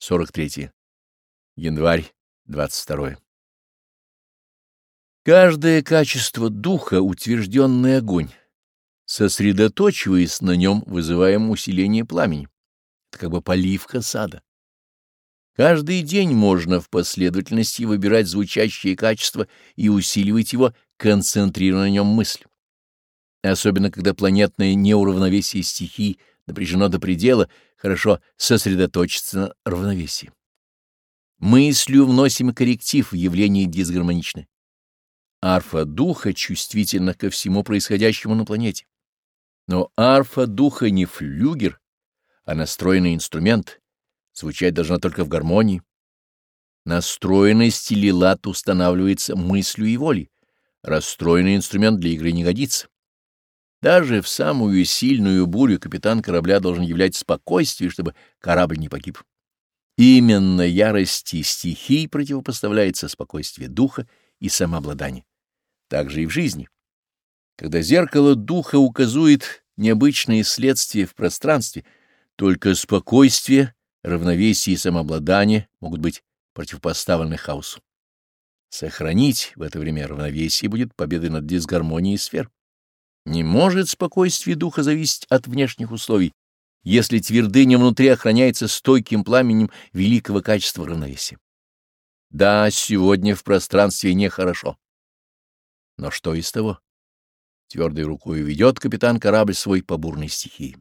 43. Январь, 22. Каждое качество духа — утвержденный огонь. Сосредоточиваясь на нем, вызываем усиление пламени. Это как бы поливка сада. Каждый день можно в последовательности выбирать звучащие качества и усиливать его, концентрируя на нем мысль. Особенно, когда планетное неуравновесие стихий напряжено до предела — хорошо сосредоточиться на равновесии. Мыслью вносим корректив в явление дисгармоничное. Арфа духа чувствительна ко всему происходящему на планете. Но арфа духа не флюгер, а настроенный инструмент. Звучать должна только в гармонии. Настроенность или лад устанавливается мыслью и волей. Расстроенный инструмент для игры не годится. Даже в самую сильную бурю капитан корабля должен являть спокойствие, чтобы корабль не погиб. Именно ярости стихий противопоставляется спокойствие духа и самообладания. Так же и в жизни. Когда зеркало духа указывает необычные следствия в пространстве, только спокойствие, равновесие и самообладание могут быть противопоставлены хаосу. Сохранить в это время равновесие будет победой над дисгармонией сфер не может спокойствие духа зависеть от внешних условий, если твердыня внутри охраняется стойким пламенем великого качества равновесия. Да, сегодня в пространстве нехорошо. Но что из того? Твердой рукой ведет капитан корабль свой по бурной стихии.